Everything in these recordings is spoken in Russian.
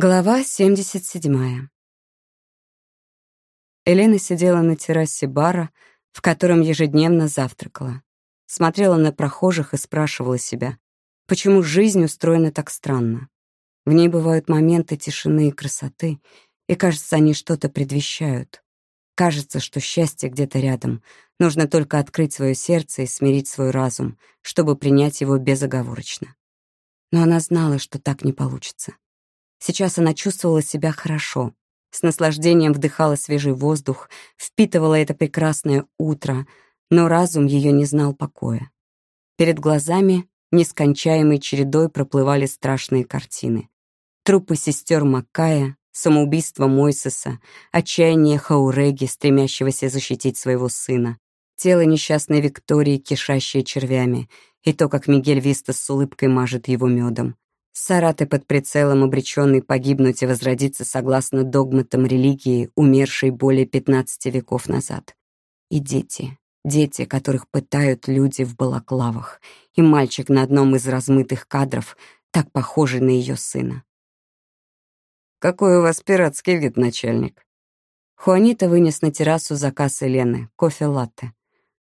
Глава 77. Елена сидела на террасе бара, в котором ежедневно завтракала. Смотрела на прохожих и спрашивала себя, почему жизнь устроена так странно. В ней бывают моменты тишины и красоты, и, кажется, они что-то предвещают. Кажется, что счастье где-то рядом. Нужно только открыть свое сердце и смирить свой разум, чтобы принять его безоговорочно. Но она знала, что так не получится. Сейчас она чувствовала себя хорошо, с наслаждением вдыхала свежий воздух, впитывала это прекрасное утро, но разум ее не знал покоя. Перед глазами нескончаемой чередой проплывали страшные картины. Трупы сестер Маккая, самоубийство Мойсеса, отчаяние Хауреги, стремящегося защитить своего сына, тело несчастной Виктории, кишащее червями, и то, как Мигель Вистас с улыбкой мажет его медом. Сараты под прицелом, обреченный погибнуть и возродиться согласно догматам религии, умершей более 15 веков назад. И дети, дети, которых пытают люди в балаклавах, и мальчик на одном из размытых кадров, так похожий на ее сына. «Какой у вас пиратский вид, начальник?» Хуанита вынес на террасу заказ Елены, кофе-латте.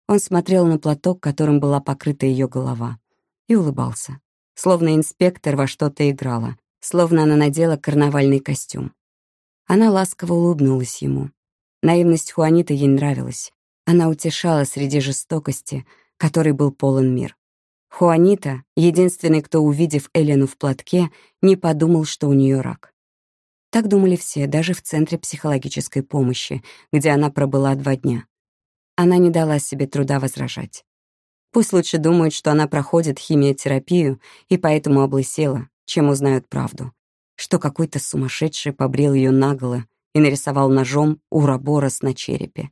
Он смотрел на платок, которым была покрыта ее голова, и улыбался словно инспектор во что-то играла, словно она надела карнавальный костюм. Она ласково улыбнулась ему. Наивность Хуаниты ей нравилась. Она утешала среди жестокости, которой был полон мир. Хуанита, единственный, кто, увидев Элену в платке, не подумал, что у нее рак. Так думали все, даже в Центре психологической помощи, где она пробыла два дня. Она не дала себе труда возражать. Пусть лучше думают, что она проходит химиотерапию и поэтому облысела, чем узнают правду. Что какой-то сумасшедший побрил ее наголо и нарисовал ножом ураборос на черепе.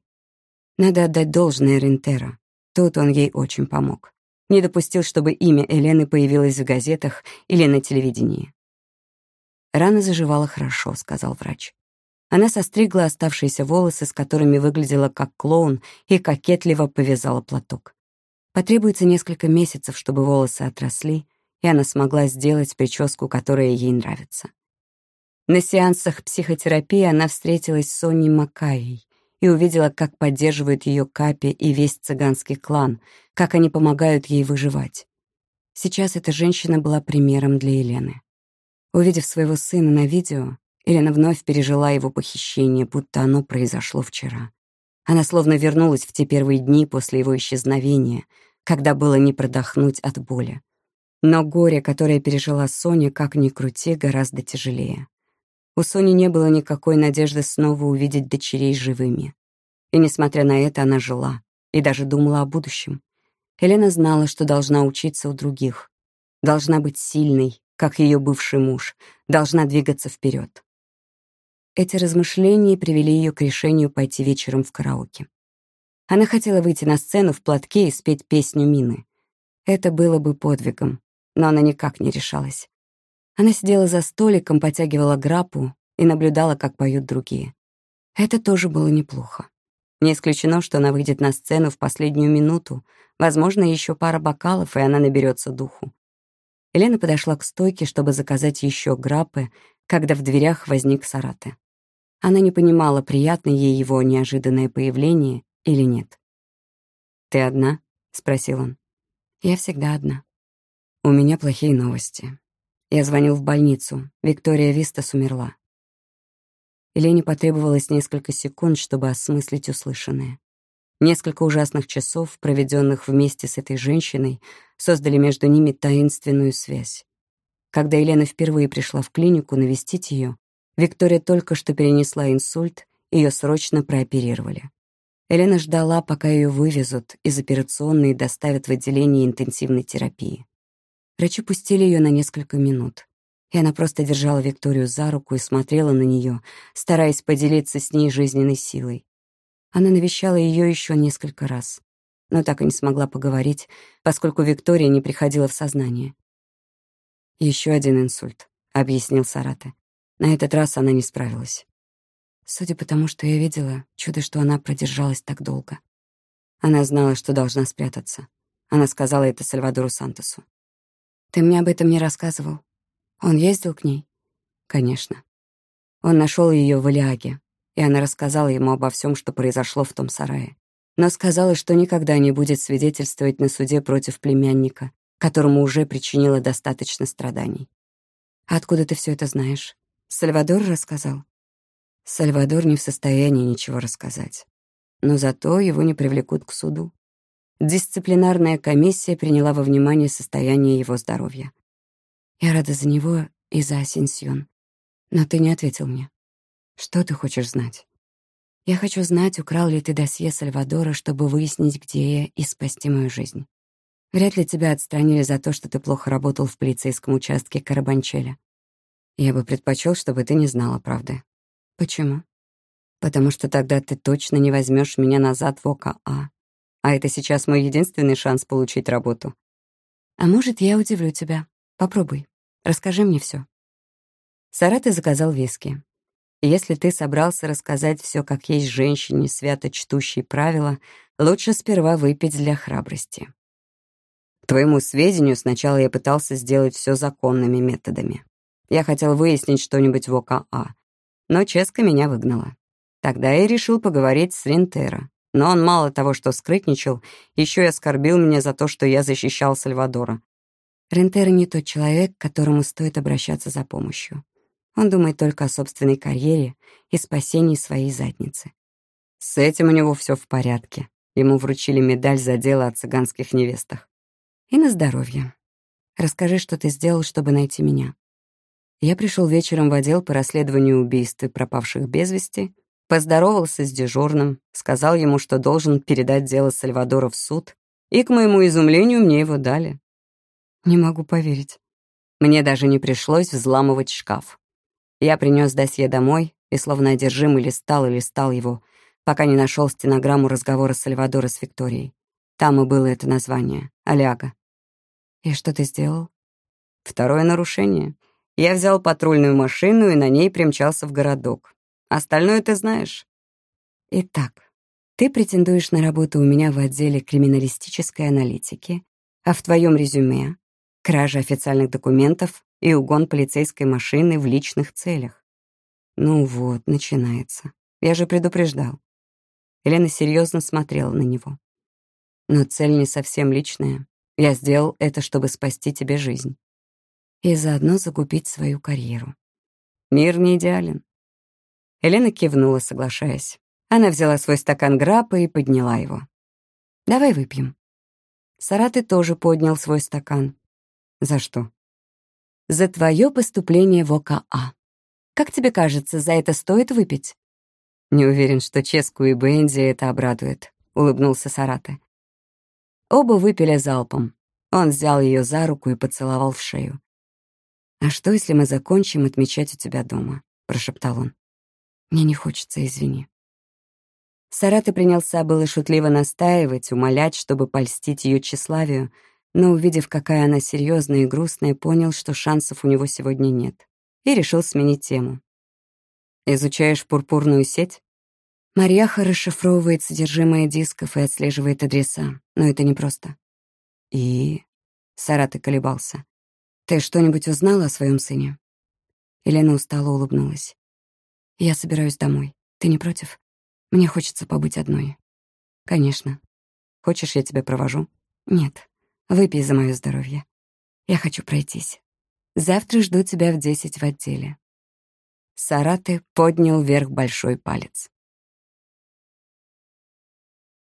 Надо отдать должное Рентера. Тут он ей очень помог. Не допустил, чтобы имя Елены появилось в газетах или на телевидении. «Рана заживала хорошо», — сказал врач. Она состригла оставшиеся волосы, с которыми выглядела как клоун, и кокетливо повязала платок. Потребуется несколько месяцев, чтобы волосы отросли, и она смогла сделать прическу, которая ей нравится. На сеансах психотерапии она встретилась с Соней Макаей и увидела, как поддерживают ее Капи и весь цыганский клан, как они помогают ей выживать. Сейчас эта женщина была примером для Елены. Увидев своего сына на видео, Елена вновь пережила его похищение, будто оно произошло вчера. Она словно вернулась в те первые дни после его исчезновения, когда было не продохнуть от боли. Но горе, которое пережила Соня, как ни крути, гораздо тяжелее. У Сони не было никакой надежды снова увидеть дочерей живыми. И, несмотря на это, она жила и даже думала о будущем. Елена знала, что должна учиться у других, должна быть сильной, как ее бывший муж, должна двигаться вперед. Эти размышления привели ее к решению пойти вечером в караоке. Она хотела выйти на сцену в платке и спеть песню Мины. Это было бы подвигом, но она никак не решалась. Она сидела за столиком, потягивала грапу и наблюдала, как поют другие. Это тоже было неплохо. Не исключено, что она выйдет на сцену в последнюю минуту, возможно, еще пара бокалов, и она наберется духу. Елена подошла к стойке, чтобы заказать еще грапы, когда в дверях возник Сарате. Она не понимала, приятно ей его неожиданное появление или нет. «Ты одна?» — спросил он. «Я всегда одна». «У меня плохие новости. Я звонил в больницу. Виктория Вистас умерла». Елене потребовалось несколько секунд, чтобы осмыслить услышанное. Несколько ужасных часов, проведенных вместе с этой женщиной, создали между ними таинственную связь. Когда Елена впервые пришла в клинику навестить ее, Виктория только что перенесла инсульт, ее срочно прооперировали. Елена ждала, пока ее вывезут из операционной и доставят в отделение интенсивной терапии. Врачи пустили ее на несколько минут, и она просто держала Викторию за руку и смотрела на нее, стараясь поделиться с ней жизненной силой. Она навещала ее еще несколько раз, но так и не смогла поговорить, поскольку Виктория не приходила в сознание. Еще один инсульт», — объяснил Сарате. На этот раз она не справилась. Судя по тому, что я видела, чудо, что она продержалась так долго. Она знала, что должна спрятаться. Она сказала это Сальвадору Сантосу. «Ты мне об этом не рассказывал? Он ездил к ней?» «Конечно. Он нашел ее в Илиаге, и она рассказала ему обо всем, что произошло в том сарае. Но сказала, что никогда не будет свидетельствовать на суде против племянника, которому уже причинила достаточно страданий. «А откуда ты все это знаешь? Сальвадор рассказал?» Сальвадор не в состоянии ничего рассказать. Но зато его не привлекут к суду. Дисциплинарная комиссия приняла во внимание состояние его здоровья. Я рада за него и за Асенсион. Но ты не ответил мне. Что ты хочешь знать? Я хочу знать, украл ли ты досье Сальвадора, чтобы выяснить, где я, и спасти мою жизнь. Вряд ли тебя отстранили за то, что ты плохо работал в полицейском участке Карабанчеля. Я бы предпочел, чтобы ты не знала правды. Почему? Потому что тогда ты точно не возьмешь меня назад в ОКА. А это сейчас мой единственный шанс получить работу. А может, я удивлю тебя. Попробуй. Расскажи мне все. Сараты заказал виски. Если ты собрался рассказать все как есть женщине, свято чтущей правила, лучше сперва выпить для храбрости. Твоему сведению, сначала я пытался сделать все законными методами. Я хотел выяснить что-нибудь в ОКА, но Ческа меня выгнала. Тогда я решил поговорить с Ринтера. Но он мало того, что скрытничал, еще и оскорбил меня за то, что я защищал Сальвадора. Рентера не тот человек, к которому стоит обращаться за помощью. Он думает только о собственной карьере и спасении своей задницы. С этим у него все в порядке. Ему вручили медаль за дело о цыганских невестах. И на здоровье. Расскажи, что ты сделал, чтобы найти меня. Я пришел вечером в отдел по расследованию убийств и пропавших без вести, Поздоровался с дежурным, сказал ему, что должен передать дело Сальвадора в суд, и, к моему изумлению, мне его дали. Не могу поверить. Мне даже не пришлось взламывать шкаф. Я принес досье домой и, словно одержимый, листал и листал его, пока не нашел стенограмму разговора Сальвадора с Викторией. Там и было это название — Аляга. И что ты сделал? Второе нарушение. Я взял патрульную машину и на ней примчался в городок. Остальное ты знаешь. Итак, ты претендуешь на работу у меня в отделе криминалистической аналитики, а в твоем резюме — кража официальных документов и угон полицейской машины в личных целях. Ну вот, начинается. Я же предупреждал. Елена серьезно смотрела на него. Но цель не совсем личная. Я сделал это, чтобы спасти тебе жизнь. И заодно закупить свою карьеру. Мир не идеален. Елена кивнула, соглашаясь. Она взяла свой стакан граппа и подняла его. «Давай выпьем». Сараты тоже поднял свой стакан. «За что?» «За твое поступление в ОКА. Как тебе кажется, за это стоит выпить?» «Не уверен, что Ческу и Бенди это обрадует», — улыбнулся Сараты. Оба выпили залпом. Он взял ее за руку и поцеловал в шею. «А что, если мы закончим отмечать у тебя дома?» — прошептал он. Мне не хочется, извини. Сараты принялся было шутливо настаивать, умолять, чтобы польстить ее тщеславию, но, увидев, какая она серьезная и грустная, понял, что шансов у него сегодня нет, и решил сменить тему. «Изучаешь пурпурную сеть?» Марьяха расшифровывает содержимое дисков и отслеживает адреса, но это непросто. «И...» — Сараты колебался. «Ты что-нибудь узнала о своем сыне?» Елена устало улыбнулась. Я собираюсь домой. Ты не против? Мне хочется побыть одной. Конечно. Хочешь, я тебя провожу? Нет. Выпей за мое здоровье. Я хочу пройтись. Завтра жду тебя в десять в отделе. Сараты поднял вверх большой палец.